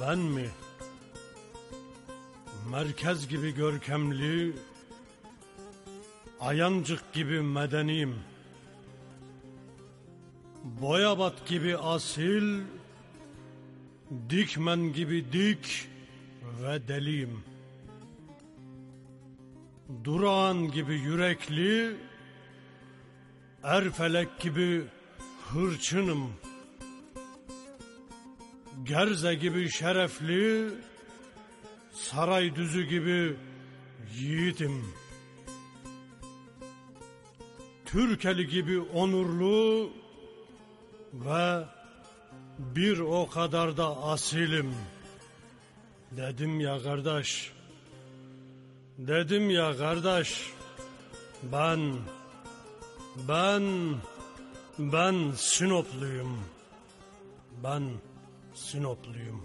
Ben mi? Merkez gibi görkemli, Ayancık gibi medeniyim. Boyabat gibi asil, Dikmen gibi dik ve deliyim. Durağan gibi yürekli, Erfelek gibi hırçınım. Gerze gibi şerefli, saray düzü gibi yiğidim. Türkeli gibi onurlu ve bir o kadar da asilim. Dedim ya kardeş, dedim ya kardeş, ben, ben, ben Sinopluyum. Ben Sinopluyum.